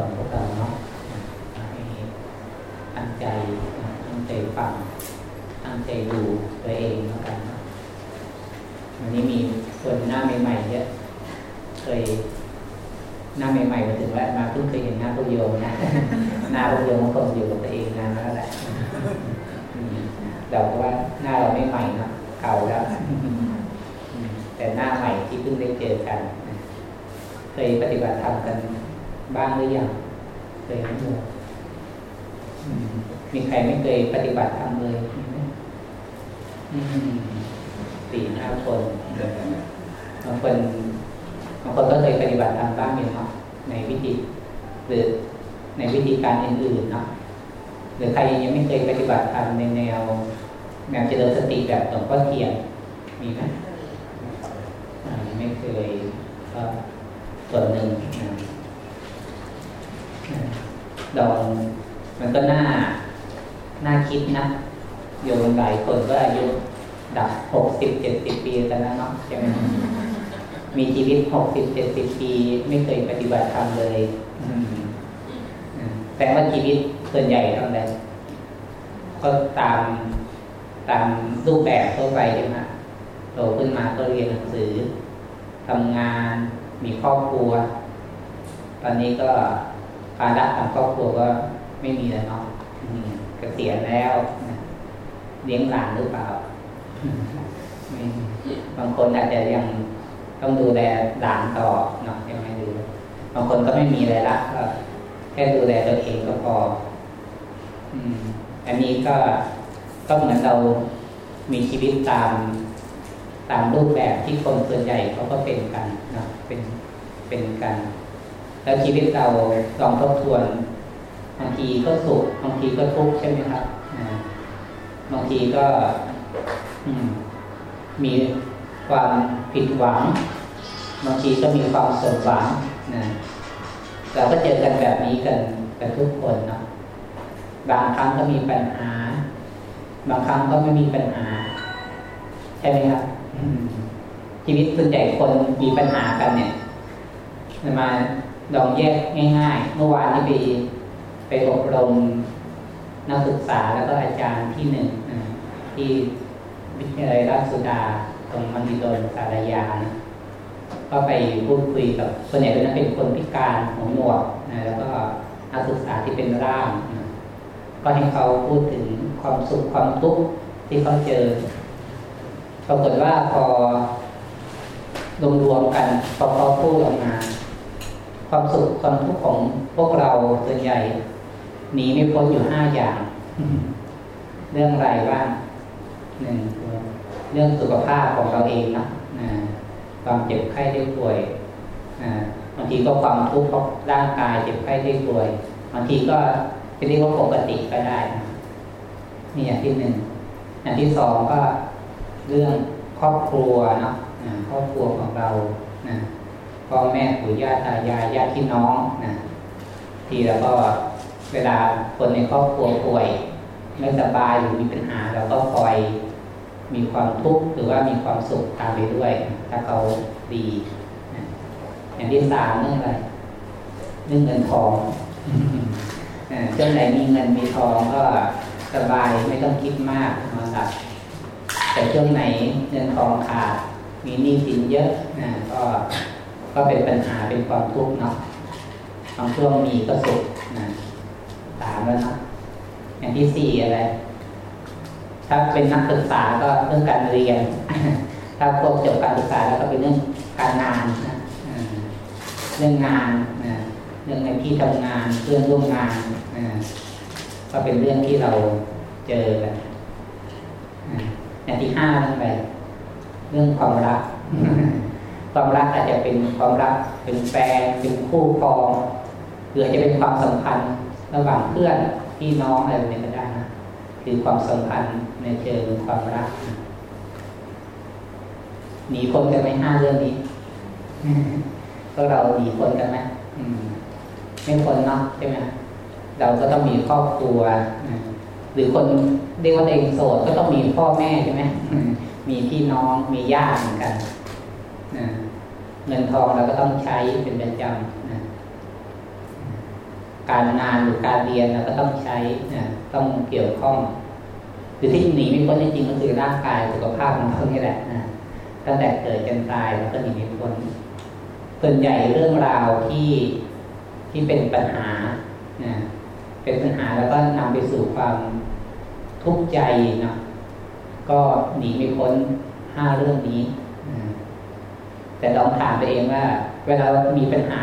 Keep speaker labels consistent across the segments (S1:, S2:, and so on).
S1: อนพวกเราเนาะให้ตั้งใจตั้งใจฟังตั้งใจดูตัวเองแล้วกันวันนี้มีคนหน้าใหม่ๆเยอะเคยหน้าใหม่ๆมาถึงแล้วมาเพิ่งเคยเห็นหน้าพวกโยมนะหน้าพวกโยมคงอยู่กับตัวเองนานแล้วแหละเราว่าหน้าเราไม่ใหม่นะเก่าแล้ว แต่หน้าใหม่ที่เพิ่งได้เจอกัน เคยปฏิบัติธรรมกันบ้างหรือยัง เคยไหมมีใครไม่เคยปฏิบัติธรรมเลยสี่ห้าคนบางคนบางคนก็เคยปฏิบัติธรรมบ้างอยู่เนาะในวิธีหรือในวิธีการอื่นๆเนาะหรือใครยังไม่เคยปฏิบัติธรรมในแนวแนวเจริญสติแบบหลวงพ่อเทียนมีไหมไม่เคยก็ส่วนหนึ่ง ดองมันก็น่าน่าคิดนะโยมหลายคนก็อายุดับหกสิบเจ็ดสิบปีกันแล้วเนาะใช่ไหมมีชีวิตหกสิบเจ็ดสิบปี ไม่เคยปฏิบัติธรรมเลยแต่ว่าชีวิตส่วนใหญ่ทำอะไรก็ตามตามรูปแบบทั่วไปใช่ไหมโตขึ้นมาก็เรียนหนังสือทำงาน มีครอบครัว ตอนนี้ก็ ภาระทางครอบครัวก็ไม่มีแล้วเนาะเกษียณแล้วเลี้ยงหลานหรือเปล่าบางคนอาจจะยังต้องดูแลหลานต่อเนาะยังไม่ดูบางคนก็ไม่มีอะไรละก็แค่ดูแลตัวเองก็พอ อืม อันนี้ก็ก็เหมือนเรามีชีวิตตามตามรูปแบบที่คนส่วนใหญ่เขาก็เป็นกันนะเป็นเป็นกัน แล้วชีวิตเราลองทบทวน บางทีก็สุขบางทีก็ทุกข์ใช่ไหมครับบางทีก็มีความผิดหวัง บางทีก็มีความสมหวังนะเราก็เจอกันแบบนี้กันกันทุกคนเนาะบางครั้งก็มีปัญหา บางครั้งก็ไม่มีปัญหา ใช่ไหมครับชีวิตส่วนใหญ่คนมีปัญหากันเนี่ยมา ลองแยกง่าย ๆ เมื่อวานนี้ไปไปอบรมนักศึกษาแล้วก็อาจารย์ที่หนึ่งที่วิทยาลัยราชสุดาตรงมันดิโดนสารยานะก็ไปพูดคุยกับส่วนใหญ่เป็นเป็นคนพิการหัวหนวกนะแล้วก็นักศึกษาที่เป็นร่างนะก็ให้เขาพูดถึงความสุขความทุกข์ที่เขาเจอปรากฏว่าพอรวมๆกันพอเขาพูดออกมา ความสุขความทุกข์ของพวกเราส่วนใหญ่หนีไม่พ้นอยู่ห้าอย่าง เรื่องอะไรบ้างหนึ่งเรื่องสุขภาพของเราเองนะความเจ็บไข้ได้ป่วยบางทีก็ความทุกข์เพราะร่างกายเจ็บไข้ได้ป่วยบางทีก็จะเรียกว่าปกติก็ได้นี่อย่างที่หนึ่งอย่างที่สองก็เรื่องครอบครัวเนาะครอบครัวของเรา พ่อแม่ปู่ย่าตายายญาติพี่น้องนะทีแล้วก็เวลาคนในครอบครัวป่วยไม่สบายหรือมีปัญหาเราก็คอยมีความทุกข์หรือว่ามีความสุขตามไปด้วย ถ้าเขาดีอย่างที่สามเรื่องอะไรเรื่องเงินทองช่วงไหนมีเงินมีทองก็สบายไม่ต้องคิดมากนะครับแต่ช่วงไหนเงินทองขาดมีหนี้สินเยอะนะก็ ก็เป็นปัญหาเป็นความทุกข์เนาะบางช่วงมีก็สุขนะสามแล้วนะอย่างที่สี่อะไรถ้าเป็นนักศึกษาก็เรื่องการเรียน ถ้าพวกจบการศึกษาแล้วก็เป็นเรื่องการงานนะเรื่องงานนะเรื่องในที่ทำงานเรื่องร่วมงานนะก็เป็นเรื่องที่เราเจอกันอย่างที่ห้าเรื่องอะไรเรื่องความรัก ความรักอาจจะเป็นความรักเป็นแฟนเป็นคู่ครองหรือจะเป็นความสัมพันธ์ระหว่างเพื่อนพี่น้องอะไรแบบนี้ก็ได้นะคือความสัมพันธ์ในเชิงความรักหนีพ้นกันไหมห้าเรื่องนี้ก็เราหนีพ้นกันไหมไม่พ้นเนาะใช่ไหมเราก็ต้องมีครอบครัวหรือคนเรียกว่าเองโสดก็ต้องมีพ่อแม่ใช่ไหมมีพี่น้องมีญาติเหมือนกัน เงินทองเราก็ต้องใช้เป็นประจำการงานหรือการเรียนเราก็ต้องใช้นะต้องเกี่ยวข้องหรือที่หนีไม่พ้นจริงๆก็คือร่างกายสุขภาพของเรานี่แหละนะตั้งแต่เกิดจนตายเราก็หนีไม่พ้นส่วนใหญ่เรื่องราวที่ที่เป็นปัญหานะเป็นปัญหาแล้วก็นำไปสู่ความทุกข์ใจเนาะก็หนีไม่พ้นห้าเรื่องนี้ แต่ลองถามตัวเองว่า เวลามีปัญหา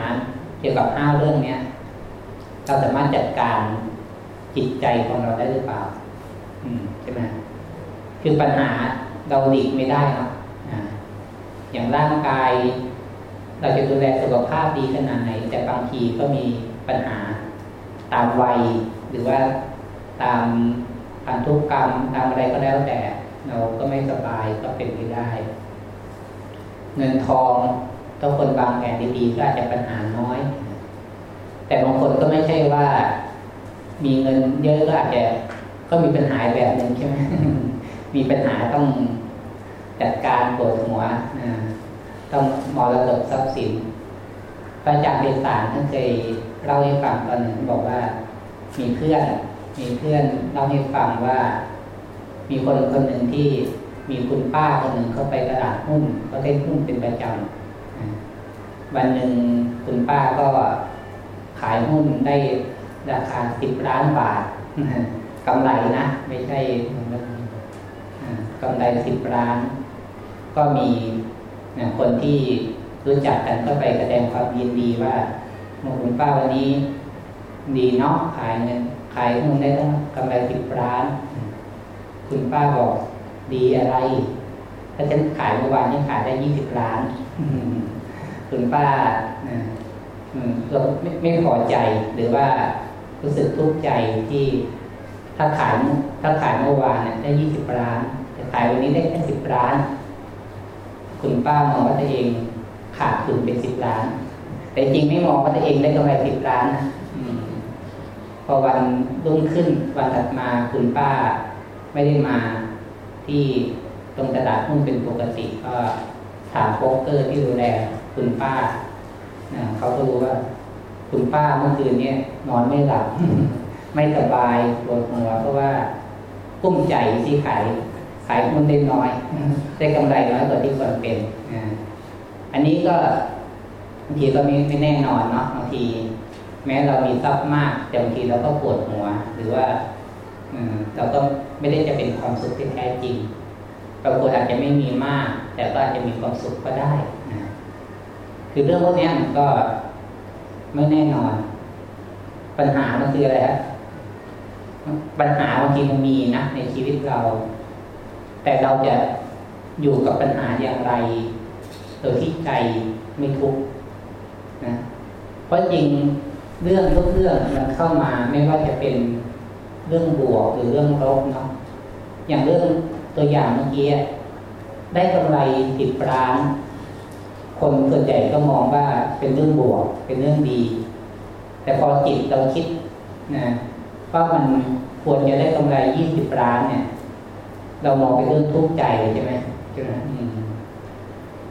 S1: เกี่ยวกับห้าเรื่องเนี้ยเราสามารถจัดการจิตใจของเราได้หรือเปล่า อืมใช่ไหมคือปัญหาเราหลีกไม่ได้เนาะอย่างร่างกาย เราจะดูแลสุขภาพดีขนาดไหน แต่บางทีก็มีปัญหาตามวัย หรือว่าตามพันธุกรรมตามอะไรก็แล้วแต่ เราก็ไม่สบายก็เป็นไปได้ เงินทองถ้าคนบางแผนดีๆก็อาจจะปัญหาน้อย แต่บางคนก็ไม่ใช่ว่า มีเงินเยอะก็อาจจะก็มีปัญหาแบบหนึ่งใช่ไหมมีปัญหาต้องจัดการปวดหัวต้องมรดกทรัพย์สินพระอาจารย์เป็นสารท่านเคยเล่าให้ฟังตอนหนึ่งบอกว่า มีเพื่อน มีเพื่อนเล่าให้ฟังว่า มีคนคนหนึ่งที่ มีคุณป้าคนหนึ่งเข้าไปตลาดหุ้นก็ได้หุ้นเป็นประจำวันหนึ่งคุณป้าก็ขายหุ้นได้ราคาสิบล้านบาทกำไรนะ ไม่ใช่กำไรสิบล้าน ก็มีคนที่รู้จักกันก็ไปแสดงความยินดีว่าคุณป้าวันนี้ ดีเนาะขายเงินขายหุ้นได้กำไรสิบล้าน คุณป้าบอก ดีอะไร ถ้าฉันขายเมื่อวานนี้ขายได้ยี่สิบล้านคุณป้าเราไม่ไม่พอใจหรือว่ารู้สึกทุกข์ใจที่ถ้าขายถ้าขายเมื่อวานเนี่ยได้ยี่สิบล้านแต่ขายวันนี้ได้แค่สิบล้าน คุณป้ามองว่าตัวเองขาดทุนเป็นสิบล้าน แต่จริงไม่มองว่าตัวเองได้กำไรสิบล้านนะพอวันรุ่งขึ้นวันถัดมาคุณป้าไม่ได้มา ที่ตรงตลาดหุ้นเป็นปกติก็ถามโป๊กเกอร์ที่ดูแลคุณป้าเขาก็รู้ว่า คุณป้าเมื่อคืนนี้นอนไม่หลับ ไม่สบายปวดหัวเพราะว่ากุ้มใจที่ขายขายหุ้นได้น้อยได้กำไรน้อยกว่าที่ควรเป็นอันนี้ก็บางทีก็ไม่ไม่แน่นอนเนาะบางที แม้เรามีทรัพย์มาก แต่บางทีเราก็ปวดหัว หรือว่า เราก็ไม่ได้จะเป็นความสุขที่แท้จริงบางคนอาจจะไม่มีมาก แต่ก็อาจจะมีความสุขก็ได้นะคือเรื่องพวกนี้มันก็ไม่แน่นอน ปัญหามันคืออะไรครับปัญหาบางทีมันมีนะในชีวิตเรา แต่เราจะอยู่กับปัญหาอย่างไรโดยที่ใจไม่ทุกข์นะเพราะจริงเรื่องทุกเรื่องมันเข้ามาไม่ว่าจะเป็น เรื่องบวกหรือเรื่องลบเนาะอย่างเรื่องตัวอย่างเมื่อกี้ได้กำไรสิบล้าน คนส่วนใหญ่ก็มองว่าเป็นเรื่องบวก เป็นเรื่องดี แต่พอจิตเราคิดนะว่ามันควรจะได้กำไรยี่สิบล้านเนี่ย เรามองเป็นเรื่องทุกข์ใจใช่ไหมใช่ไหม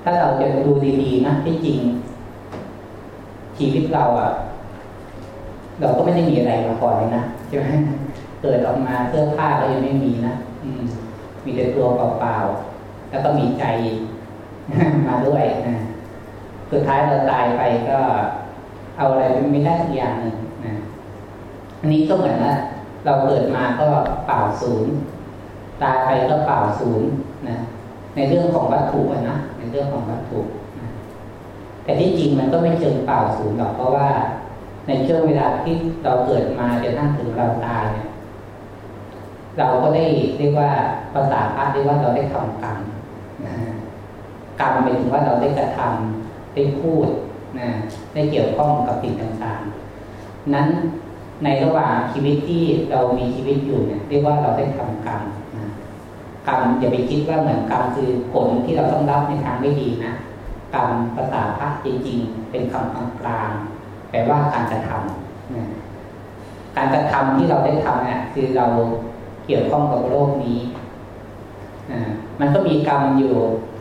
S1: ถ้าเราจะดูดีๆนะที่จริง ชีวิตเราอะ เราก็ไม่ได้มีอะไรมาก่อนเลยนะใช่ไหม กิดออกมาเสื้อผ้าก็ยังไม่มีนะอืม มีแต่ตัวเปล่าๆแล้วก็มีใจมาด้วยนะสุดท้ายเราตายไปก็เอาอะไรไม่ได้สักอย่างหนึ่งนะอันนี้ก็เหมือนว่าเราเกิดมาก็เปล่าศูนย์ตายไปก็เปล่าศูนย์นะในเรื่องของวัตถุนะในเรื่องของวัตถุแต่ที่จริงมันก็ไม่เชิงเปล่าศูนย์หรอกเพราะว่า ในช่วงเวลาที่เราเกิดมาจนทั้งถึงเราตายเนี่ย เราก็ได้เรียกว่าภาษาพระเรียกว่าเราได้ทำกรรมกรรมหมายถึงว่าเราได้กระทำได้พูดนะได้เกี่ยวข้องกับสิ่งต่างๆ นั้นในระหว่างชีวิตที่เรามีชีวิตอยู่เนี่ยเรียกว่าเราได้ทำกรรมนะกรรมอย่าไปคิดว่าเหมือนกรรมคือผลที่เราต้องรับในทางไม่ดีนะกรรมภาษาพระจริง ๆ เป็นคำกลางแปลว่าการกระทำนะการกระทำที่เราได้ทำเนี่ยคือเรา เกี่ยวข้องกับโลกนี้นะมันก็มีกรรมอยู่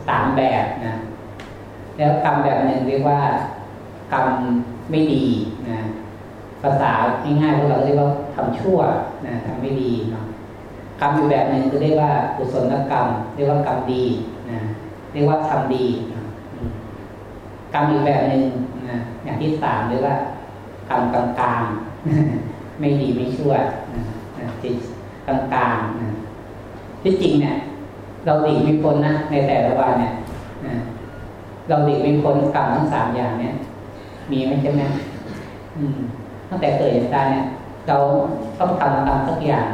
S1: สามแบบนะ แล้วกรรมแบบหนึ่งเรียกว่ากรรมไม่ดีนะภาษาง่ายๆพวกเราเรียกว่าทำชั่วนะทำไม่ดีเนาะกรรมอีกแบบหนึ่งก็เรียกว่ากุศลกรรม เรียกว่ากรรมดีนะเรียกว่าทำดีนะกรรมอีกแบบหนึ่งนะอย่างที่สามเรียกว่ากรรมกลางๆไม่ดีไม่ชั่วนะจิต กลางๆนะที่จริงเนี่ย เราดีไม่พ้นนะในแต่ละวันเนี่ยเราดีไม่พ้นกรรมทั้งสามอย่างเนี่ย มีไหมใช่ไหมตั้งแต่เกิดจนตายเนี่ย เราต้องทำกรรมสักอย่าง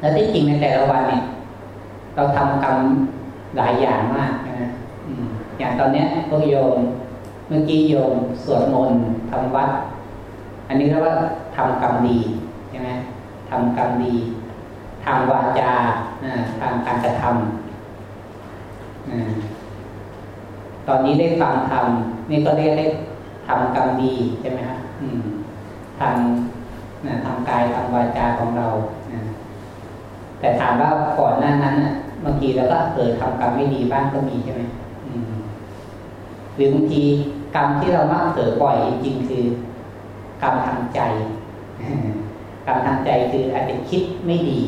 S1: แล้วที่จริงในแต่ละวันเนี่ย เราทำกรรมหลายอย่างมากนะอย่างตอนเนี้ยพวกโยมเมื่อกี้โยมสวดมนต์ทำวัด อันนี้เรียกว่าทำกรรมดี ทำกรรมดี ทางวาจาทางการกระทำตอนนี้ได้ฟังธรรมนี่ก็เรียกได้ทำกรรมดีใช่ไหมครับทางทางกายทางวาจาของเราแต่ถามว่าก่อนหน้านั้นบางทีเราก็เกิดทำกรรมไม่ดีบ้างก็มีใช่ไหมหรือบางทีกรรมที่เรามักเกิดบ่อยจริงคือกรรมทางใจ กรรมทางใจคืออาจจะคิดไม่ดี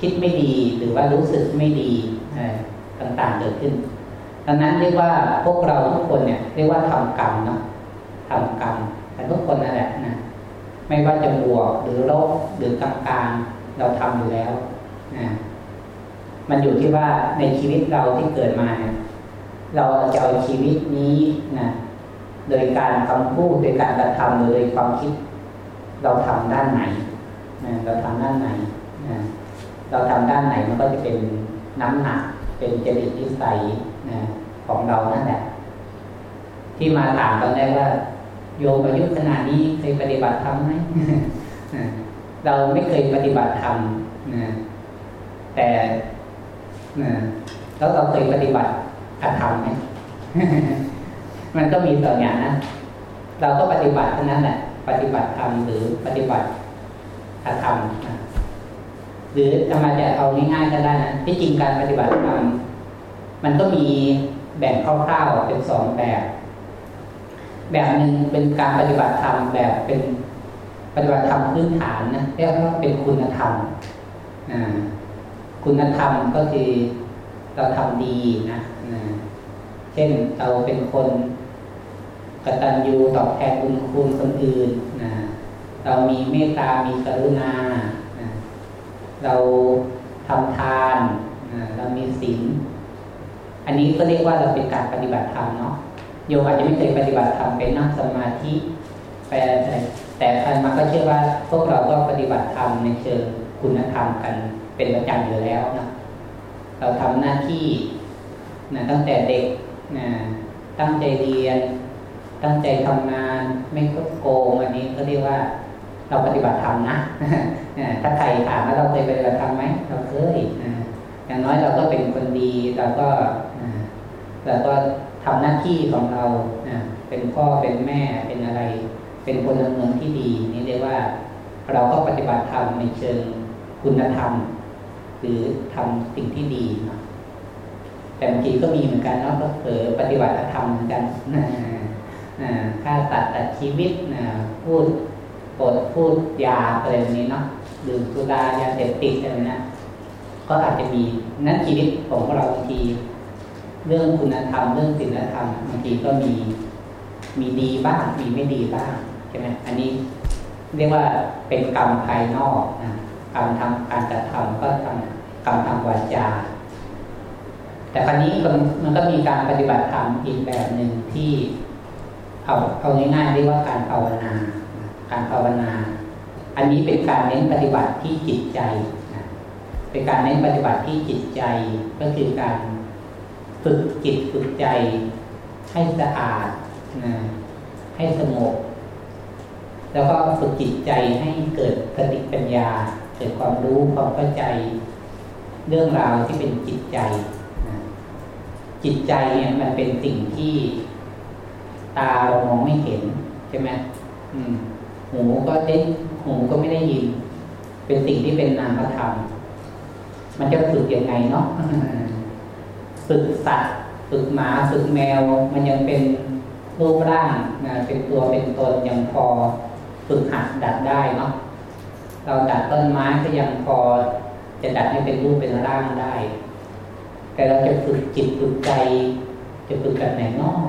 S1: คิดไม่ดีหรือว่ารู้สึกไม่ดีต่างๆเกิดขึ้นดังนั้นเรียกว่าพวกเราทุกคนเนี่ยเรียกว่าทำกรรมเนาะทำกรรมแต่ทุกคนนั่นแหละนะไม่ว่าจะบวกหรือลบหรือกลางๆเราทำอยู่แล้วนะมันอยู่ที่ว่าในชีวิตเราที่เกิดมาเนี่ยเราจะเอาชีวิตนี้นะโดยการคำพูดโดยการกระทำหรือโดยความคิด เราทำด้านไหนนะเราทำด้านไหนนะเราทำด้านไหนมันก็จะเป็นน้ำหนัก เป็นจริตนิสัยนะของเรานั่นแหละที่มาถามตอนแรกว่า โยมอายุขนาดนี้เคยปฏิบัติธรรมไหมเราไม่เคยปฏิบัติธรรมนะแต่นะแล้วเราเคยปฏิบัติอธรรมไหมมันก็มีสองอย่างนะเราก็ปฏิบัติเท่านั้นแหละ ปฏิบัติธรรมหรือปฏิบัติธรรมหรือจะมาจะเอาง่ายๆก็ได้นะที่จริงการปฏิบัติธรรมมันก็มีแบ่งคร่าวๆเป็นสองแบบ แบบหนึ่งเป็นการปฏิบัติธรรมแบบเป็นปฏิบัติธรรมพื้นฐานนะเรียกว่าเป็นคุณธรรมคุณธรรมก็คือเราทำดีนะเช่นเราเป็นคน กตัญญูตอบแทนบุญคุณคนอื่นนะเรามีเมตตา มีกรุณาเราทำทานเรามีศีลอันนี้ก็เรียกว่าเราเป็นการปฏิบัติธรรมเนาะโยมอาจจะไม่เคยปฏิบัติธรรมเป็นนั่งสมาธิไปอะไรแต่ท่านมาก็เชื่อว่าพวกเราก็ปฏิบัติธรรมในเชิงคุณธรรมกันเป็นประจำอยู่แล้วนะเราทำหน้าที่นะตั้งแต่เด็กนะตั้งใจเรียน ตั้งใจทำงานไม่โกงอันนี้ก็เรียกว่าเราปฏิบัติธรรมนะถ้าใครถามว่าเราเคยปฏิบัติธรรมไหมเราเคยอย่างน้อยเราก็เป็นคนดีเราก็เราก็ทำหน้าที่ของเราเป็นพ่อเป็นแม่เป็นอะไร เป็นคนดำเนินที่ดี นี่เรียกว่า เราก็ปฏิบัติธรรมในเชิงคุณธรรม หรือทำสิ่งที่ดีแต่บางทีก็มีเหมือนกันเนาะก็เผลอปฏิบัติธรรมเหมือนกัน ฆ่าตัดตัดชีวิตนะพูดปดพูดยาอะไรแบบนี้เนาะดื่มสุรายาเสพติดอะไรนะก็อาจจะมีนั้นชีวิตของเราบางที เรื่องคุณธรรมเรื่องศีลธรรมบางทีก็มีมีดีบ้างมีไม่ดีบ้างใช่ไหมอันนี้เรียกว่าเป็นกรรมภายนอกนะกรรมทางการกระทำก็ทำกรรมทางวาจา แต่ครั้นี้มันก็มีการปฏิบัติธรรมอีกแบบหนึ่งที่ เอาเอาง่ายๆเรียกว่าการภาวนา การภาวนา อันนี้เป็นการเน้นปฏิบัติที่จิตใจเป็นการเน้นปฏิบัติที่จิตใจ ก็คือการฝึกจิตฝึกใจ ให้สะอาดนะให้สงบแล้วก็ฝึกจิตใจให้เกิดสติปัญญา เกิดความรู้ความเข้าใจ เรื่องราวที่เป็นจิตใจจิตใจเนี่ยมันเป็นสิ่งที่ ตาเรามองไม่เห็นใช่ไหมหูก็ได้หูก็ไม่ได้ยิน เป็นสิ่งที่เป็นนามธรรมมันจะฝึกยังไงเนาะฝึกสัตว์ฝึกหมาฝึกแมว มันยังเป็นรูปร่างนะเป็นตัวเป็นตนยังพอฝึกหัดดัดได้เนาะเราดัดต้นไม้ก็ยังพอจะดัดให้เป็นรูปเป็นร่างได้ แต่เราจะฝึกจิตฝึกใจ จะฝึกแบบไหนนอก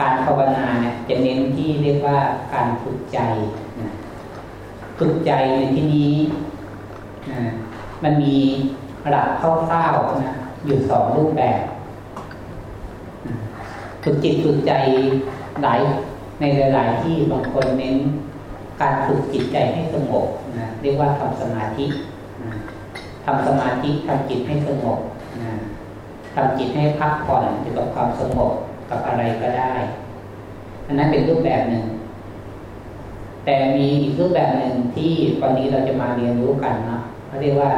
S1: การภาวนาเนี่ยจะเน้นที่เรียกว่าการฝึกใจนะฝึกใจในที่นี้มันมีหลักคร่าวๆนะอยู่สองรูปแบบฝึกจิตฝึกใจหลายในหลาย ๆ ที่บางคนเน้นการฝึกจิตใจให้สงบนะเรียกว่าทำสมาธิทำสมาธิทำจิตให้สงบทำจิตให้พักผ่อนอยู่กับความสงบ กับอะไรก็ได้อันนั้นเป็นรูปแบบหนึ่ง แต่มีอีกรูปแบบหนึ่งที่วันนี้เราจะมาเรียนรู้กันนะเขาเรียกว่า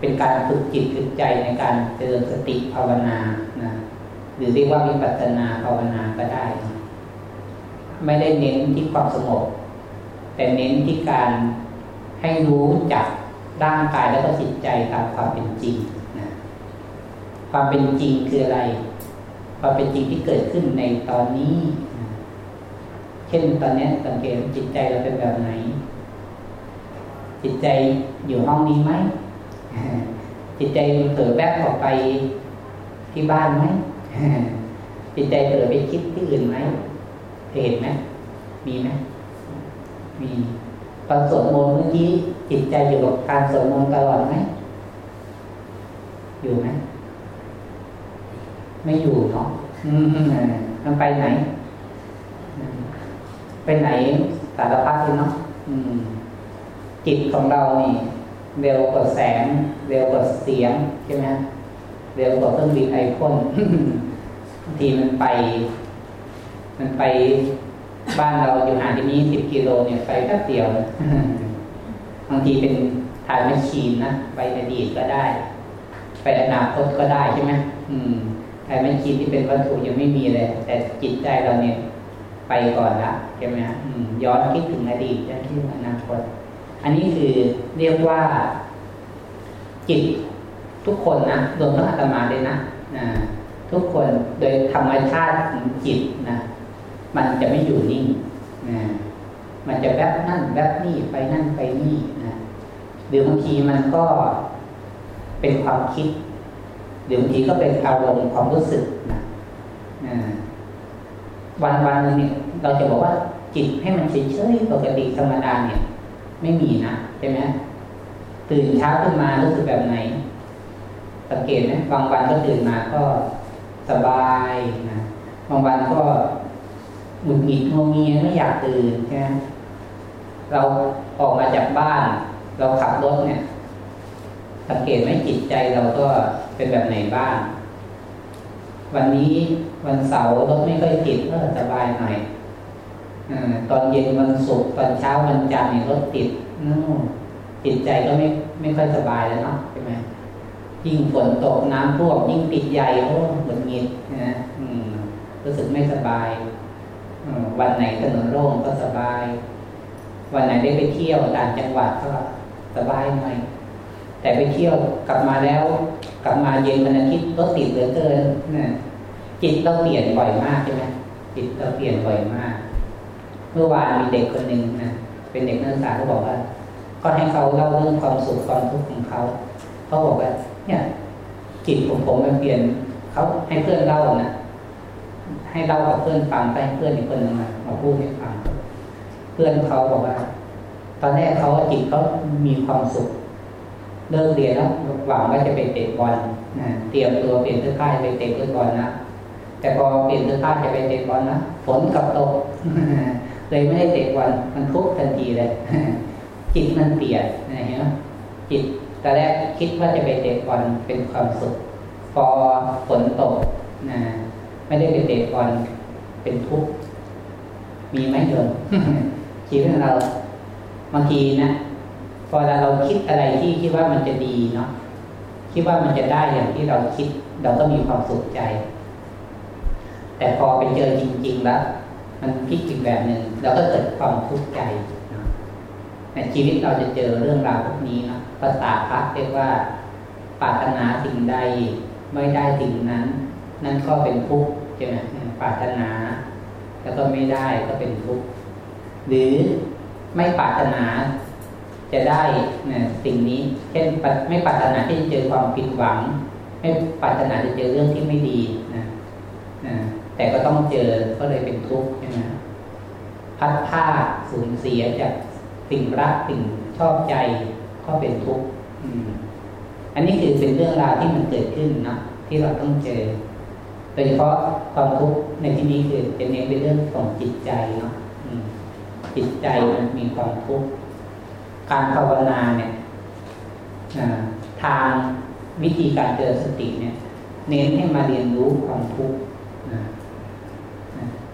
S1: เป็นการฝึกจิตฝึกใจในการเจริญสติภาวนานะหรือเรียกว่าวิปัสสนาภาวนาก็ได้ ไม่ได้เน้นที่ความสงบแต่เน้นที่การให้รู้จักร่างกายแล้วก็จิตใจตามความเป็นจริงนะความเป็นจริงคืออะไร ความเป็นจริงที่เกิดขึ้นในตอนนี้ เช่นตอนนี้สังเกตจิตใจเราเป็นแบบไหน จิตใจอยู่ห้องนี้ไหม จิตใจเผลอแวบออกไปที่บ้านไหม จิตใจเผลอไปคิดที่อื่นไหมเห็นไหมมีไหมมีตอนสวดมนต์เมื่อกี้จิตใจอยู่กับการสวดมนต์ตลอดไหมอยู่ไหม ไม่อยู่เนาะมันไปไหน ไปไหนสารพัดเลยเนาะจิตของเรานี่เร็วกว่าแสง เร็วกว่าเสียงใช่ไหมเร็วกว่าเครื่องบินไอพ่นบางทีมันไป มันไปบ้านเราอยู่ห่างที่นี้สิบกิโลเนี่ยไปแค่เดียวบางทีเป็นถ่ายแมชชีนนะไปอดีตก็ได้ ไปอนาคตก็ได้ใช่ไหมอืม ถ่ายแมชชีนที่เป็นวัตถุยังไม่มีเลย แต่จิตใจเราเนี่ยไปก่อนละใช่ไหมย้อนคิดถึงอดีตย้อนคิดถึงอนาคต อันนี้คือเรียกว่า จิตทุกคนนะรวมทั้งอาตมาเลยนะนะทุกคนโดยธรรมชาติของจิตนะมันจะไม่อยู่นิ่งนะมันจะแวบนั่นแวบนี่ไปนั่นไปนี่นะหรือบางทีมันก็เป็นความคิด หรือบางทีก็เป็นอารมณ์ความรู้สึกนะนะวันวันนึงเนี่ยเราจะบอกว่าจิตให้มันเฉยๆปกติธรรมดาเนี่ย ไม่มีนะใช่ไหมตื่นเช้าขึ้นมารู้สึกแบบไหน สังเกตไหมบางวันก็ตื่นมาก็สบายนะบางวันก็หงุดหงิดงงเงียไม่อยากตื่นใช่ไหมเราออกมาจากบ้าน เราขับรถเนี่ย สังเกตไหมจิตใจเราก็เป็นแบบไหนบ้าง วันนี้วันเสาร์รถไม่ค่อยติดก็สบายหน่อยตอนเย็นวันศุกร์ตอนเช้าวันจันทร์เนี่ยรถติดจิตใจก็ไม่ไม่ค่อยสบายแล้วเนาะใช่ไหมยิ่งฝนตกน้ำท่วมยิ่งติดใหญ่โอ้หงุดหงิดนะรู้สึกไม่สบายวันไหนถนนโล่งก็สบาย วันไหนได้ไปเที่ยวต่างจังหวัดก็สบายหน่อย แต่ไปเที่ยวกลับมาแล้ว กลับมาเย็นวันอาทิตย์รถติดเหลือเกินนะจิตเราเปลี่ยนบ่อยมากใช่ไหมจิตเราเปลี่ยนบ่อยมาก เมื่อวานมีเด็กคนหนึ่งนะเป็นเด็กนักศึกษาเขาบอกว่า ก็ให้เขาเล่าเรื่องความสุขความทุกข์ของเขาเขาบอกว่า เนี่ย จิตของผมมันเปลี่ยนเขาให้เพื่อนเล่านะให้เล่ากับเพื่อนฟังไปเพื่อนอีกคนหนึ่งมามาพูดให้ฟัง เพื่อนเขาบอกว่า ตอนแรกเขาจิตเขามีความสุข เลิกเรียนแล้วหวังว่าจะไปเตะบอลนเตรียมตัวเปลี่ยนเสื้อผ้าไปเตะฟุตบอลนะแต่พอเปลี่ยนเสื้อผ้าจะไปเตะบอลนะฝนกับตกเลยไม่ได้เตะบอลมันทุกทันทีเลยจิตมันเปลี่ยนนะฮะจิตตอนแรกคิดว่าจะไปเตะบอลเป็นความสุข พอฝนตกนะไม่ได้ไปเตะบอลเป็นทุกข์มีไหมโยมชีวิตเราบางทีนะ พอเราคิดอะไรที่คิดว่ามันจะดีเนาะคิดว่ามันจะได้อย่างที่เราคิด เราก็มีความสุขใจ แต่พอไปเจอจริง ๆ แล้ว มันพลิกอีกแบบหนึ่งเราก็เกิดความทุกข์ใจในชีวิตเราจะเจอเรื่องราวพวกนี้นะภาษาพระเรียกว่าปรารถนาสิ่งใดไม่ได้สิ่งนั้น นั่นก็เป็นทุกข์ใช่ไหมปรารถนา แล้วก็ไม่ได้ก็เป็นทุกข์หรือไม่ปรารถนา จะได้สิ่งนี้ เช่นไม่ปรารถนาที่จะเจอความผิดหวัง ไม่ปรารถนาจะเจอเรื่องที่ไม่ดีนะนะแต่ก็ต้องเจอก็เลยเป็นทุกข์ใช่ไหมพัดผ้าสูญเสียจากสิ่งรักสิ่งชอบใจก็เป็นทุกข์อันนี้คือเป็นเรื่องราวที่มันเกิดขึ้นนะที่เราต้องเจอ โดยเฉพาะความทุกข์ในที่นี้คือเป็นเน้นเป็นเรื่องของจิตใจเนาะจิตใจมันมีความทุกข์ การภาวนาเนี่ยทางวิธีการเจริญสติเนี่ย เน้นให้มาเรียนรู้ความทุกข์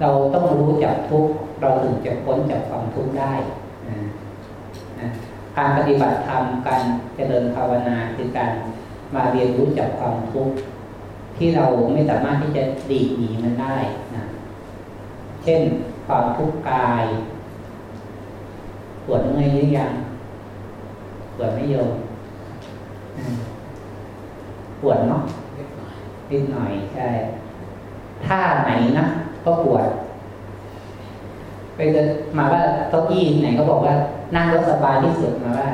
S1: เราต้องรู้จักทุกข์เราถึงจะพ้นจากความทุกข์ได้การปฏิบัติธรรมการเจริญภาวนาคือการมาเรียนรู้จากความทุกข์ที่เราไม่สามารถที่จะดีหนีมันได้นะเช่นความทุกข์กายปวดเมื่อยหรือยัง ปวดไม่โยมปวดเนาะนิดหน่อยใช่ท่าไหนนะก็ปวดไปเดินมาว่าเก้าอี้ไหนก็บอกว่านั่งรถสบายที่สุดมาว่า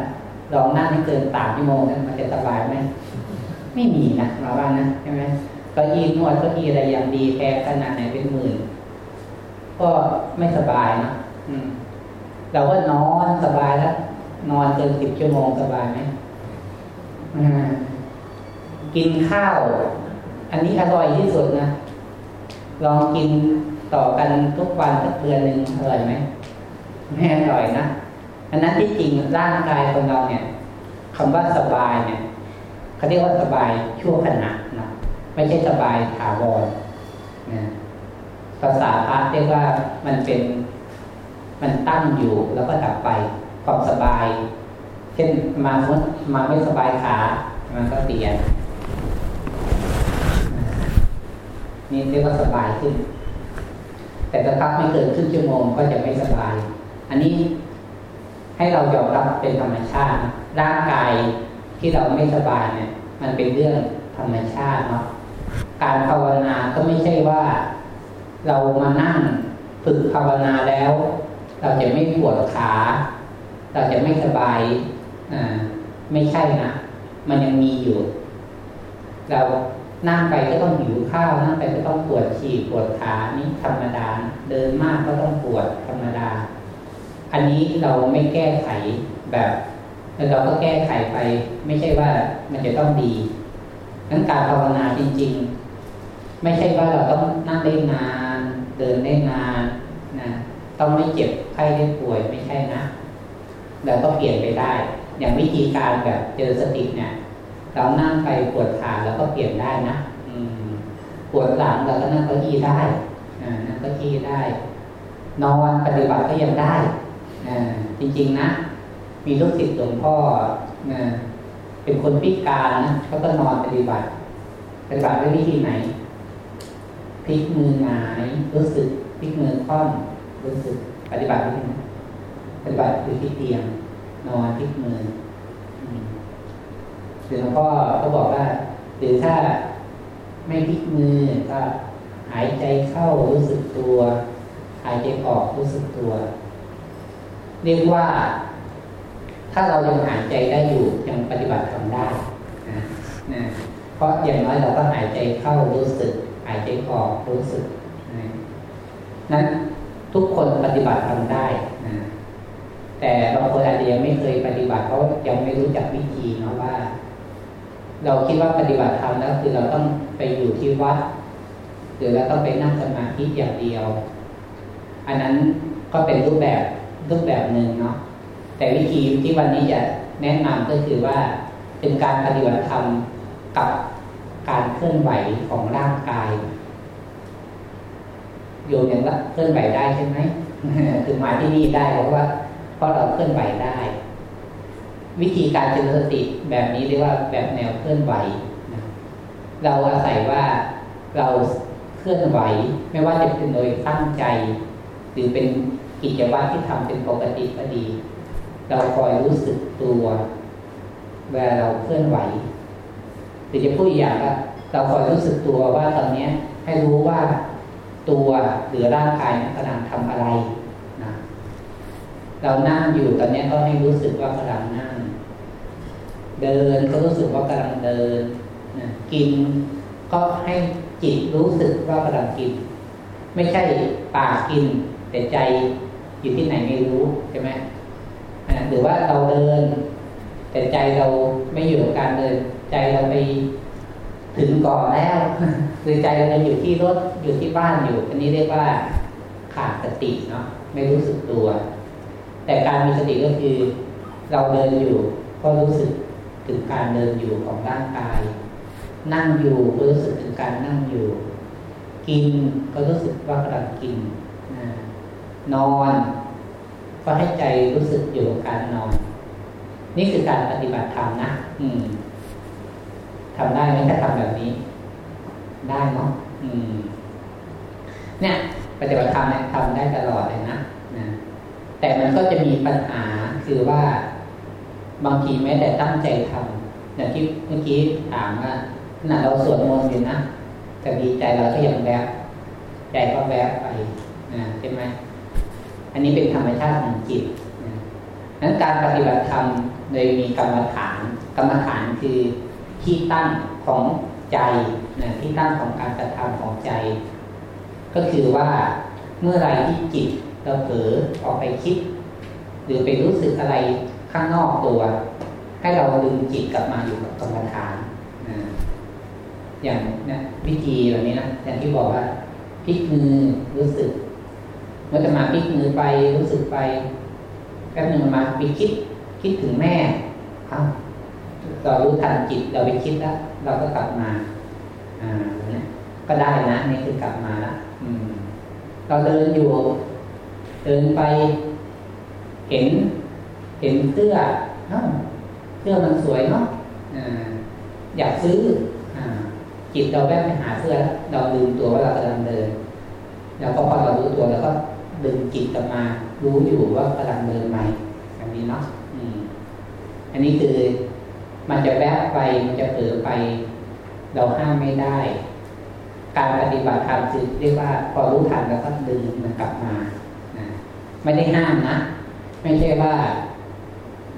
S1: ลองนั่งให้เกินสามชั่วโมงมันจะสบายไหมไม่มีนะมาว่านะใช่ไหมก็ยีนวดก็ยีอะไรอย่างดีแพงขนาดไหนเป็นหมื่นก็ไม่สบายนะอืมเราก็นอนสบายแล้ว นอนเกินสิบชั่วโมงสบายไหมกินข้าว อันนี้อร่อยที่สุดนะ ลองกินต่อกันทุกวันสักเดือนหนึ่งอร่อยไหมไม่อร่อยนะอันนั้นที่จริงร่างกายของเราเนี่ยคำว่าสบายเนี่ยเขาเรียกว่าสบายชั่วขณะนะไม่ใช่สบายถาวรนะภาษาพระเรียกว่ามันเป็นมันตั้งอยู่แล้วก็ดับไป ความสบาย เช่นมาสมมมาไม่สบายขา มันก็เปลี่ยน นี่เรียกว่าสบายขึ้น แต่ถ้าพักไม่เกินครึ่งชั่วโมงก็จะไม่สบาย อันนี้ให้เรายอมรับเป็นธรรมชาติ ร่างกายที่เราไม่สบายเนี่ย มันเป็นเรื่องธรรมชาติเนาะการภาวนาก็ไม่ใช่ว่า เรามานั่งฝึกภาวนาแล้ว เราจะไม่ปวดขา เราจะไม่สบายอ่าไม่ใช่นะมันยังมีอยู่ เรานั่งไปก็ต้องหิวข้าวนั่งไปก็ต้องปวดฉี่ปวดขานี่ธรรมดา เดินมากก็ต้องปวดธรรมดา อันนี้เราไม่แก้ไขแบบแล้วเราก็แก้ไขไป ไม่ใช่ว่ามันจะต้องดีนั้นการภาวนาจริง ๆ ไม่ใช่ว่าเราต้องนั่งได้นาน เดินได้นานนะต้องไม่เจ็บไข้ได้ป่วยไม่ใช่นะ เราก็เปลี่ยนไปได้ อย่างวิธีการแบบเจอสติเนี่ย เรานั่งไปปวดขาแล้วก็เปลี่ยนได้นะปวดหลังเราก็นั่งเก้าอี้ได้นั่งเก้าอี้ได้ นอนปฏิบัติก็ยังได้จริงๆนะ มีลูกศิษย์หลวงพ่อเป็นคนพิการนะเขาก็นอนปฏิบัติ ปฏิบัติด้วยวิธีไหนพลิกมือหงายรู้สึกพลิกมือคว่ำรู้สึกปฏิบัติวิธีไหน ปฏิบัติอยู่ที่เตียง นอนพลิกมือหลวงพ่อก็บอกว่าหรือถ้าไม่พลิกมือก็หายใจเข้ารู้สึกตัว หายใจออกรู้สึกตัว เรียกว่า ถ้าเรายังหายใจได้อยู่ยังปฏิบัติทำได้นะนะเพราะอย่างน้อยเราก็หายใจเข้ารู้สึก หายใจออกรู้สึกนะนั้นทุกคนปฏิบัติทำได้ แต่บางคนอาจจะยังไม่เคยปฏิบัติเพราะยังไม่รู้จักวิธีเนาะว่า เราคิดว่าปฏิบัติธรรมแล้วคือเราต้องไปอยู่ที่วัดหรือเราต้องไปนั่งสมาธิอย่างเดียว อันนั้นก็เป็นรูปแบบรูปแบบหนึ่งเนาะแต่วิธีที่วันนี้จะแนะนำก็คือว่าเป็นการปฏิบัติธรรมกับการเคลื่อนไหวของร่างกายโยมยังเคลื่อนไหวได้ใช่ไหมคือมาที่นี่ได้เพราะว่า ราะเราเคลื่อนไหวได้ วิธีการเจริญสติแบบนี้เรียกว่าแบบแนวเคลื่อนไหวนะเราอาศัยว่าเราเคลื่อนไหว ไม่ว่าจะเป็นโดยตั้งใจ หรือเป็นกิจวัตรที่ทำเป็นปกติก็ดี เราคอยรู้สึกตัวเวลาเราเคลื่อนไหวหรือจะพูดอย่างว่าเราคอยรู้สึกตัวว่าตอนนี้ให้รู้ว่าตัวหรือร่างกายกำลังทำอะไร เรานั่งอยู่ตอนนี้ก็ให้รู้สึกว่ากำลังนั่ง เดินก็รู้สึกว่ากำลังเดินนะกินก็ให้จิตรู้สึกว่ากำลังกิน ไม่ใช่ปากกิน แต่ใจอยู่ที่ไหนไม่รู้ใช่ไหมหรือว่าเราเดิน แต่ใจเราไม่อยู่กับการเดิน ใจเราไปถึงก่อนแล้วหรือใจเราอยู่ที่รถอยู่ที่บ้านอยู่ อันนี้เรียกว่าขาดสติเนาะไม่รู้สึกตัว แต่การมีสติก็คือ เราเดินอยู่ก็รู้สึกถึงการเดินอยู่ของร่างกาย นั่งอยู่ก็รู้สึกถึงการนั่งอยู่ กินก็รู้สึกว่ากำลังกินนอน ก็ให้ใจรู้สึกอยู่กับการนอน นี่คือการปฏิบัติธรรมนะอืมทำได้ไหมถ้าทำแบบนี้ ได้เนาะอืม เนี่ย ปฏิบัติธรรมเนี่ยทำได้ตลอดเลยนะ แต่มันก็จะมีปัญหาคือว่าบางทีแม้แต่ตั้งใจทำอย่างที่เมื่อกี้ถามว่าขณะเราสวดมนต์อยู่นะแต่ดีใจเราก็ยังแวบใจก็แวบไปนะใช่ไหมอันนี้เป็นธรรมชาติของจิตนั้นการปฏิบัติธรรมโดยมีกรรมฐาน กรรมฐานคือที่ตั้งของใจนะที่ตั้งของการกระทำของใจ ก็คือว่าเมื่อไรที่จิต เราเผลอออกไปคิด หรือไปรู้สึกอะไรข้างนอกตัว ให้เราดึงจิตกลับมาอยู่กับกรรมฐานนะอย่างนะวิธีแบบนี้นะอย่างที่บอกว่าพลิกมือรู้สึกเมื่อจะมาพลิกมือไปรู้สึกไปแป๊บหนึ่งมาไปคิดคิดถึงแม่ครับเรารู้ทันจิตเราไปคิดแล้วเราก็กลับมา อ่าเนี่ยก็ได้นะนี่คือกลับมาละอืมเราเดินอยู่ เดินไป เห็น เห็นเสื้อเสื้อมันสวยเนาะอยากซื้ออจิตเราแวบไปหาเสื้อเราลืมตัวว่าเรากำลังเดินแล้วก็พอเรารู้ตัวแล้วก็ดึงจิตกลับมา รู้อยู่ว่ากำลังเดินไหมแบบนี้เนาะอันนี้คือมันจะแวบไปมันจะเผลอไป เราห้ามไม่ได้ การปฏิบัติธรรมคือเรียกว่าพอรู้ทันแล้วก็ดึงมันกลับมา ไม่ได้ห้ามนะ ไม่ใช่ว่า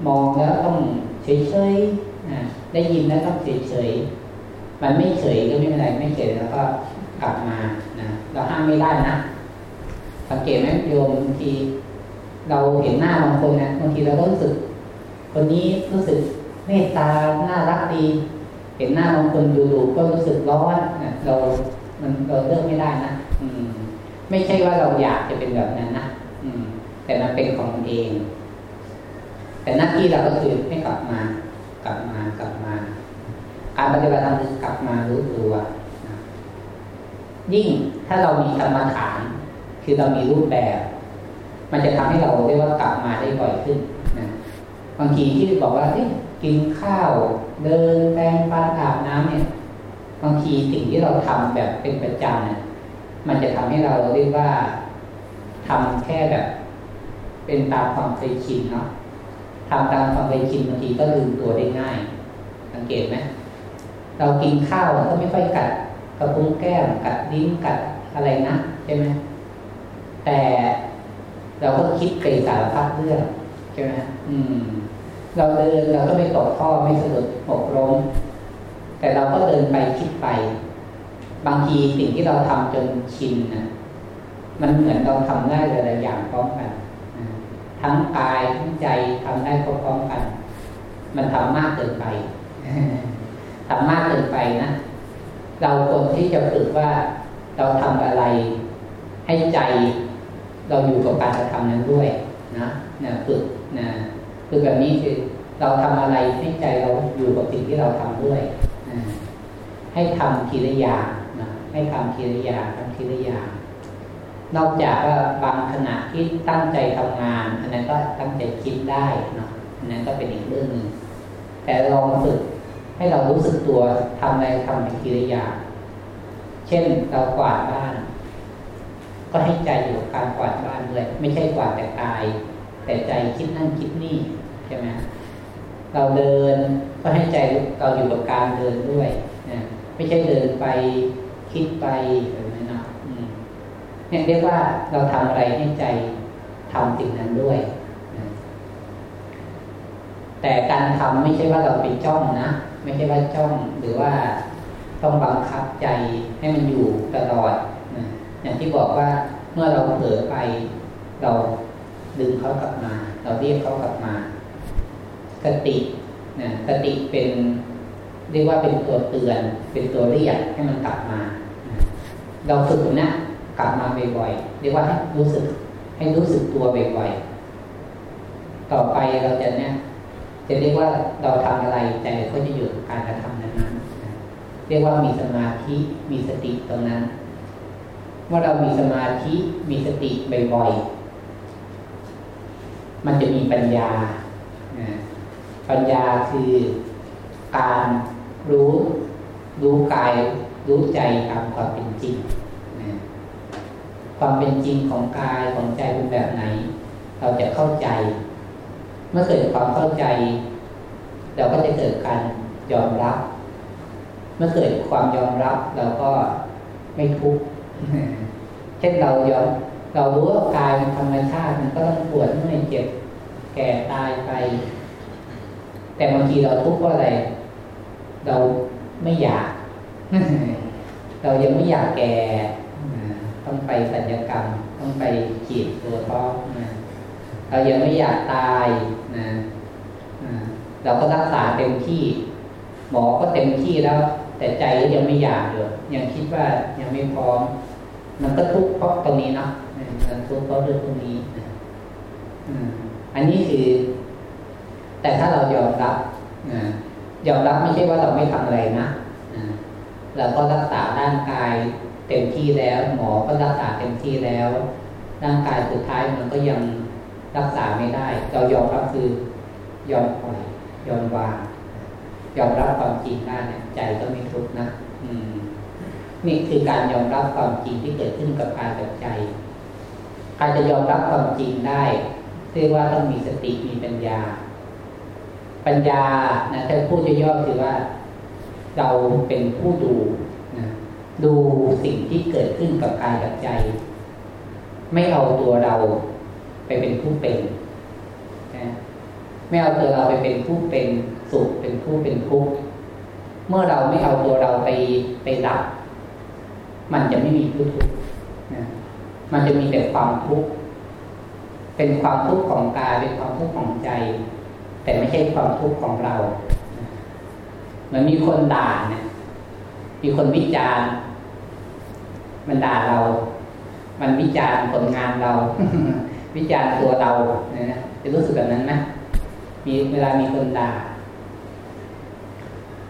S1: มองแล้วต้องเฉยๆนะได้ยินแล้วต้องเฉยๆมันไม่เฉยก็ไม่เป็นไรไม่เฉยแล้วก็กลับมานะเราห้ามไม่ได้นะสังเกตไหมโยมบางที เราเห็นหน้าบางคนนะบางทีเราก็รู้สึก คนนี้รู้สึกเมตตาน่ารักดี เห็นหน้าบางคนดูๆก็รู้สึกร้อนนะเรามันเราเลือกไม่ได้นะอืม ไม่ใช่ว่าเราอยากจะเป็นแบบนั้นนะ แต่มันเป็นของมันเอง แต่หน้าที่เราก็คือให้กลับมา กลับมากลับมา การปฏิบัติธรรมคือกลับมารู้ตัวยิ่งถ้าเรามีกรรมฐาน คือเรามีรูปแบบ มันจะทำให้เราเรียกว่ากลับมาได้บ่อยขึ้นนะบางทีที่บอกว่ากินข้าว เดินแปรงฟันอาบน้ำเนี่ย บางทีสิ่งที่เราทำแบบเป็นประจำเนี่ยมันจะทำให้เราเรียกว่าทำแค่แบบ เป็นตามความเคยชินเนาะทำตามความเคยชินบางทีก็ลืมตัวได้ง่าย สังเกตไหมเรากินข้าวก็ไม่ค่อยกัดกระพุ้งแก้มกัดลิ้นกัดอะไรนะใช่ไหมแต่เราก็คิดไปสารพัดเรื่องใช่ไหมอืม เราเดินเราก็ไม่ตกข้อไม่สะดุดหกล้มแต่เราก็เดินไปคิดไป บางทีสิ่งที่เราทำจนชินนะมันเหมือนเราทำได้หลายอย่างพร้อมกัน ทั้งกายทั้งใจทำได้พร้อมกัน มันทำมากเกินไปทำมากเกินไปนะ เราควรที่จะฝึกว่าเราทำอะไร ให้ใจ เราอยู่กับการกระทำนั้นด้วยนะนะฝึกนะคือแบบนี้คือเราทำอะไรให้ใจเราอยู่กับสิ่งที่เราทำด้วยนะให้ทำทีละอย่างนะให้ทำทีละอย่างทำทีละอย่าง นอกจากว่าบางขณะที่ตั้งใจทำงานอันนั้นก็ตั้งใจคิดได้เนาะอันนั้นก็เป็นอีกเรื่องหนึ่งแต่ลองฝึกให้เรารู้สึกตัวทำอะไรทำเป็นทีละอย่างเช่นเรากวาดบ้าน ก็ให้ใจอยู่กับการกวาดบ้านด้วยไม่ใช่กวาดแต่กาย แต่ใจคิดนั่นคิดนี่ใช่ไหมเราเดินก็ให้ใจเราอยู่กับการเดินด้วยนะไม่ใช่เดินไปคิดไปแบบนั้นนะ เนี่ยเรียกว่าเราทำอะไรให้ใจทำสิ่งนั้นด้วยแต่การทำไม่ใช่ว่าเราไปจ้องนะ ไม่ใช่ว่าจ้องหรือว่าต้องบังคับใจให้มันอยู่ตลอดนะอย่างที่บอกว่าเมื่อเราเผลอไป เราดึงเขากลับมา เราเรียกเขากลับมาสตินะสติเป็นเรียกว่าเป็นตัวเตือน เป็นตัวเรียกให้มันกลับมา เราฝึกนะ กลับมาบ่อยๆเรียกว่าให้รู้สึก ให้รู้สึกตัวบ่อยๆต่อไปเราจะเนี่ยจะเรียกว่าเราทำอะไรใจก็จะอยู่กับการกระทำนั้นๆเรียกว่ามีสมาธิมีสติตรงนั้นเมื่อเรามีสมาธิมีสติบ่อยๆมันจะมีปัญญาปัญญาคือการรู้รู้กายรู้ใจตามความเป็นจริง ความเป็นจริงของกายของใจเป็นแบบไหน เราจะเข้าใจ เมื่อเกิดความเข้าใจ เราก็จะเกิดการยอมรับ เมื่อเกิดความยอมรับเราก็ไม่ทุกข์เช่นเรายอมเรารู้ว่ากายเป็นธรรมชาติมันก็ต้องปวดเมื่อยเจ็บแก่ตายไป แต่บางทีเราทุกข์เพราะอะไร เราไม่อยาก เรายังไม่อยากแก่ ต้องไปสัญญกรรม ต้องไปฉีดตัวท้องนะเรายังไม่อยากตายนะเราก็รักษาเต็มที่ หมอก็เต็มที่แล้ว แต่ใจก็ยังไม่อยากอยู่ยังคิดว่ายังไม่พร้อม มันก็ทุกข์เพราะตรงนี้นะมันทุกข์เพราะเรื่องตรงนี้อันนี้คือ แต่ถ้าเรายอมรับยอมรับไม่ใช่ว่าเราไม่ทำอะไรนะเราก็รักษาร่างกาย เต็มที่แล้ว หมอก็รักษาเต็มที่แล้ว ร่างกายสุดท้ายมันก็ยังรักษาไม่ได้ เรายอมรับคือยอมปล่อยยอมวางยอมรับความจริงได้เนี่ยใจก็ไม่ทุกข์นะอืมนี่คือการยอมรับความจริงที่เกิดขึ้นกับกายกับใจการจะยอมรับความจริงได้เรียกว่าต้องมีสติมีปัญญา ปัญญานะถ้าพูดย่อๆคือว่า เราเป็นผู้ดู ดูสิ่งที่เกิดขึ้นกับกายกับใจ ไม่เอาตัวเราไปเป็นผู้เป็นนะไม่เอาตัวเราไปเป็นผู้เป็นสุขเป็นผู้เป็นทุกข์เมื่อเราไม่เอาตัวเราไปไปรับ มันจะไม่มีผู้ทุกข์นะมันจะมีแต่ความทุกข์เป็นความทุกข์ของกายเป็นความทุกข์ของใจ แต่ไม่ใช่ความทุกข์ของเราเหมือนมีคนด่าเนี่ยมีคนวิจารณ์ มันด่าเรา มันวิจารณ์ผลงานเรา วิจารณ์ตัวเราเนี่ยนะจะรู้สึกแบบนั้นไหมมีเวลามีคนด่า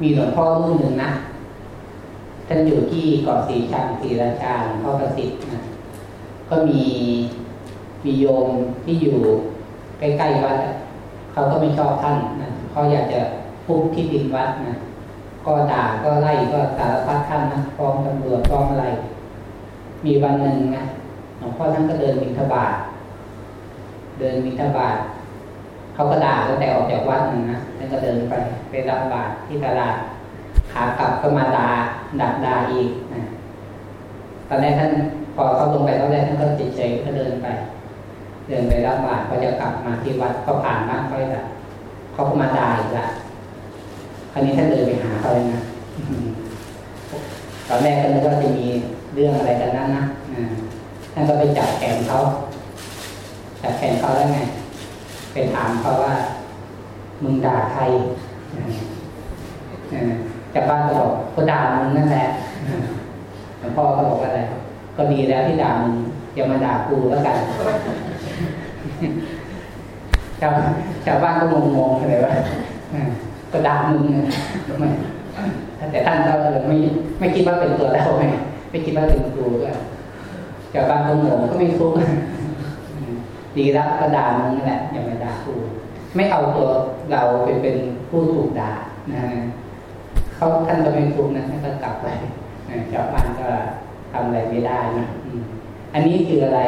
S1: มีหลวงพ่อรุ่นหนึ่งนะท่านอยู่ที่เกาะสีชังศรีราชาหลวงพ่อประสิทธิ์นะก็มีมีโยมที่อยู่ใกล้ๆวัดเขาก็ไม่ชอบท่านนะเขาอยากจะพุกที่ดินวัดนะก็ด่าก็ไล่ก็สารพัดท่านนะฟ้องตำรวจฟ้องอะไร มีวันหนึ่งนะหลวงพ่อท่านก็เดินบิณฑบาตเดินมิถบาทเขาก็ด่าตั้งแต่ออกจากวัดนึงนะแล้วก็เดินไปไปรับบาตรที่ตลาดขากลับก็มาด่าดักด่าอีกนะตอนแรกท่านพอเขาลงไปตอนแรกท่านก็เฉยๆก็เดินไป เดินไปรับบาตรเขาจะกลับมาที่วัดเขาผ่านบ้านเขาจะเขาก็มาด่าอีกละคราวนี้ท่านเดินไปหาเขาเลยนะตอนแรกก็นึกว่าจะมี เรื่องอะไรกันนั่นนะท่านก็ไปจับแขนเขาแต่แฟนเขาแล้วไงไปถามเขาว่า มึงด่าใครจากบ้านก็บอกก็ด่ามึงนั่นแหละหลวงพ่อก็บอกว่าอะไร ก็ดีแล้วที่ด่ามึงอย่ามาด่ากูแล้วกันชาวชาวบ้านก็งงๆอะไรวะก็ด่ามึงแต่ท่านก็ไม่ไม่คิดว่าเป็นตัวเราไง ไม่คิดว่าเป็นครูก็ชาวบ้านก็งงก็ไม่ทุกข์ดีแล้วก็ด่ามึงนั่นแหละอย่ามาด่าครู ไม่เอาตัวเราไปเป็นผู้ถูกด่านะเขาท่านก็ไม่ทุกนะท่านก็กลับไปชาวบ้านก็ทำอะไรไม่ได้นะอันนี้คืออะไร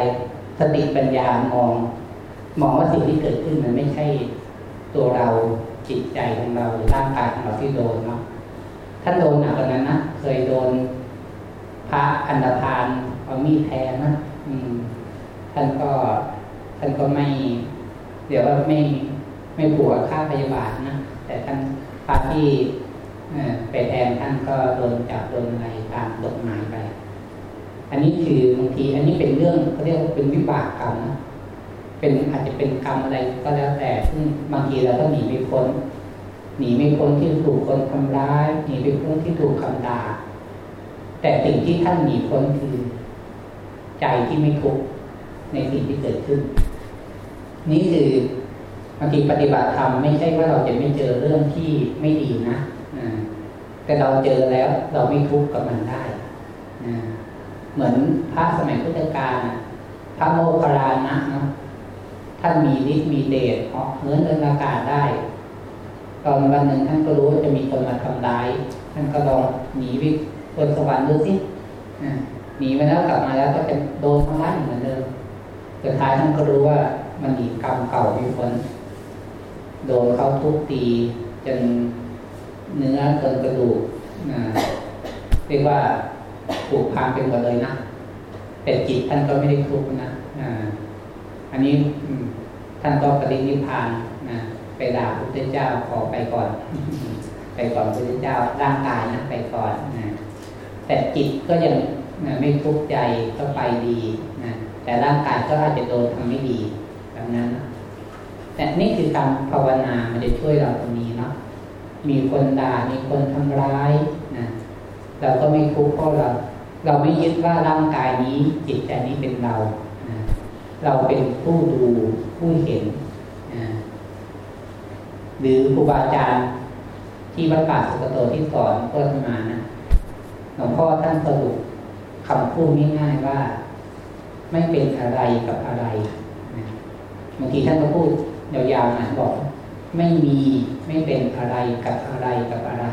S1: สติปัญญามอง มองว่าสิ่งที่เกิดขึ้นมันไม่ใช่ตัวเราจิตใจของเราหรือร่างกายของเราที่โดนเนาะท่านโดนหนักกว่านั้นนะ ระอันดพานเอามีดแทงนะท่านก็ท่านก็ไม่ เดี๋ยวว่าไม่ไม่บวกค่าพยาบาทนะแต่ท่านพระที่ไปแทนท่านก็โดนจับโดนอะไรตามกฎหมายไป อันนี้คือบางที อันนี้เป็นเรื่องเขาเรียกว่าเป็นวิบากกรรมนะเป็นอาจจะเป็นกรรมอะไรก็แล้วแต่ซึ่งบางทีเราก็หนีไม่พ้นหนีไม่พ้นที่ถูกคนทำร้ายหนีไม่พ้นที่ถูกคำด่า แต่สิ่งที่ท่านหนีพ้นคือใจที่ไม่ทุกข์ในสิ่งที่เกิดขึ้น นี่คือบางทีปฏิบัติธรรมไม่ใช่ว่าเราจะไม่เจอเรื่องที่ไม่ดีนะแต่เราเจอแล้วเราไม่ทุกข์กับมันได้เหมือนพระสมัยพุทธกาลพระโมคคัลลานะเนาะท่านมีฤทธิ์มีเดชเหาะเหินเดินอากาศได้ ตอนวันหนึ่งท่านก็รู้ว่าจะมีคนมาทำร้าย ท่านก็ลองหนีไป บนสวรรค์ดูสิหนีไปแล้วกลับมาแล้วก็จะโดนทำร้ายเหมือนเดิมสุดท้ายท่านก็รู้ว่ามันหนีกรรมเก่าไม่พ้นโดนเขาทุบตีจนเนื้อเกินกระดูกเรียกว่าผูกพังเป็นหมดเลยนะแต่จิตท่านก็ไม่ได้ทุกข์นะอันนี้ท่านก็ปรินิพานนะไปด่าพระพุทธเจ้าขอไปก่อน ไปก่อนพระพุทธเจ้าร่างกายนะไปก่อนนะ แต่จิตก็ยังนะไม่ทุกข์ใจก็ไปดีนะแต่ร่างกายก็อาจจะโดนทำไม่ดีแบบนั้นแต่นี่คือการภาวนามันจะช่วยเราตรงนี้เนาะมีคนด่ามีคนทำร้ายนะเราก็ไม่ทุกข์เพราะเรา เราไม่ยึดว่าร่างกายนี้จิตใจนี้เป็นเรานะเราเป็นผู้ดูผู้เห็นนะหรือครูบาอาจารย์ที่วัดป่าสุกโตที่สอนก็มานะ หลวงพ่อท่านสรุปคำพูดง่ายๆว่า ไม่เป็นอะไรกับอะไรบางทีท่านก็พูดยาวๆนะบอก ไม่มีไม่เป็นอะไรกับอะไรกับอะไร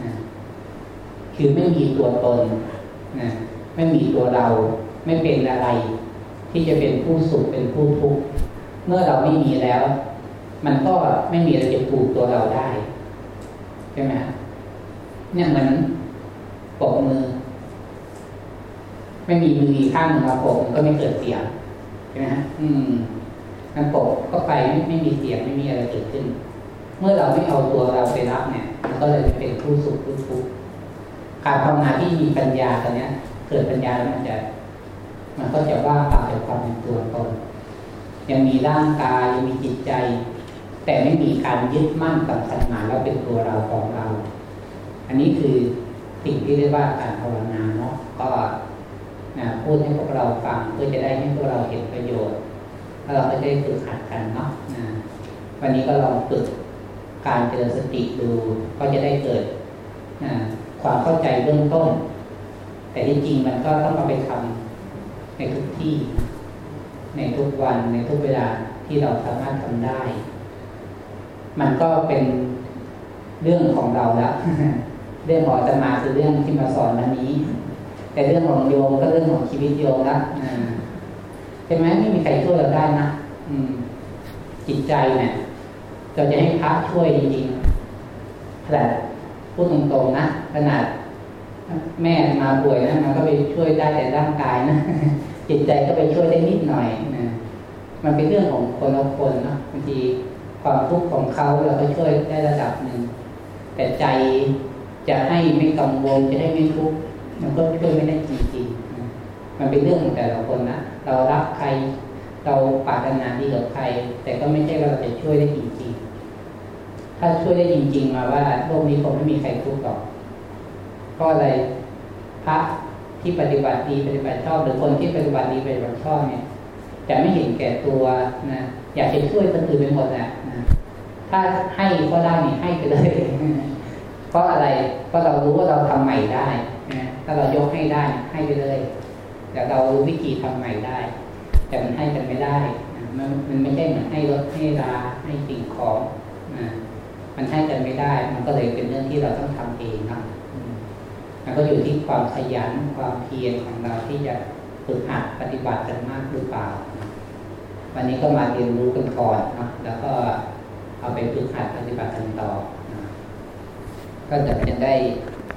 S1: นะคือไม่มีตัวตนนะไม่มีตัวเรา ไม่เป็นอะไร ที่จะเป็นผู้สุขเป็นผู้ทุกข์เมื่อเราไม่มีแล้ว มันก็ไม่มีอะไรจะผูกตัวเราได้ใช่ไหมเนี่ยมัน ปกมือ ไม่มีมือข้างหนึ่งมาปกก็ไม่เกิดเสียงใช่ไหมฮะอืมมันปกก็ไปไม่ไม่มีเสียงไม่มีอะไรเกิดขึ้น เมื่อเราไม่เอาตัวเราไปรับเนี่ยมันก็เลยเป็นผู้สุขผู้ทุกข์การภาวนาที่มีปัญญาตอนนี้ย เกิดปัญญาแล้วมันจะ มันก็จะว่าตาจากความเป็นตัวตนยังมีร่างกายยังมีจิตใจ แต่ไม่มีการยึดมั่นกับขันมาแล้วเป็นตัวเราของเรา อันนี้คือ สิ่งที่เรียกว่าการภาวนาเนาะก็พูดให้พวกเราฟังเพื่อจะได้ให้พวกเราเห็นประโยชน์แล้วเราก็ได้ฝึกหัดกันเนาะวันนี้ก็ลองฝึกการเจริญสติดู ก็จะได้เกิดความเข้าใจเบื้องต้น แต่ที่จริงมันก็ต้องเอาไปทำในทุกที่ ในทุกวันในทุกเวลาที่เราสามารถทำได้ มันก็เป็นเรื่องของเราแล้ว เรื่องของจะมาคือเรื่องที่มาสอนวันนี้ แต่เรื่องของโยมก็เรื่องของชีวิตโยมละใช่ไหมไม่มีใครช่วยเราได้นะอืม จิตใจเนี่ยเราจะให้พระช่วยจริงๆแต่พูดตรงๆนะขนาดแม่มาป่วยนะมันก็ไปช่วยได้แต่ร่างกายนะจิตใจก็ไปช่วยได้นิดหน่อยนะมันเป็นเรื่องของคนละคนนะบางทีความทุกข์ของเขาเราก็ช่วยได้ระดับหนึ่งแต่ใจ จะให้ไม่กังวลจะให้ไม่ทุกข์มันก็ช่วยไม่ได้จริงๆมันเป็นเรื่องของแต่ละคนนะเรารักใครเราปรารถนาดีกับใคร แต่ก็ไม่ใช่ว่าเราจะช่วยได้จริงๆ ถ้าช่วยได้จริง ๆ มาว่าโลกนี้คงไม่มีใครทุกข์หรอกเพราะอะไรพระที่ปฏิบัติดีปฏิบัติชอบหรือคนที่ปฏิบัติดีปฏิบัติชอบเนี่ยจะไม่เห็นแก่ตัวนะอยากจะช่วยคนอื่นไปหมดแหละนะถ้าให้ก็ได้นี่ให้ไปเลย เพราะอะไรเพราะเรารู้ว่าเราทำใหม่ได้นะถ้าเรายกให้ได้ให้ไปเลย แต่เรารู้วิธีทำใหม่ได้ แต่มันให้กันไม่ได้มันมันไม่ใช่เหมือนให้รถให้ราให้สิ่งของนะมันให้กันไม่ได้ มันก็เลยเป็นเรื่องที่เราต้องทำเองนะมันก็อยู่ที่ความขยันความเพียรของเราที่จะฝึกหัดปฏิบัติกันมากหรือเปล่า วันนี้ก็มาเรียนรู้กันก่อนนะแล้วก็เอาไปฝึกหัดปฏิบัติกันต่อ ก็จะเป็นได้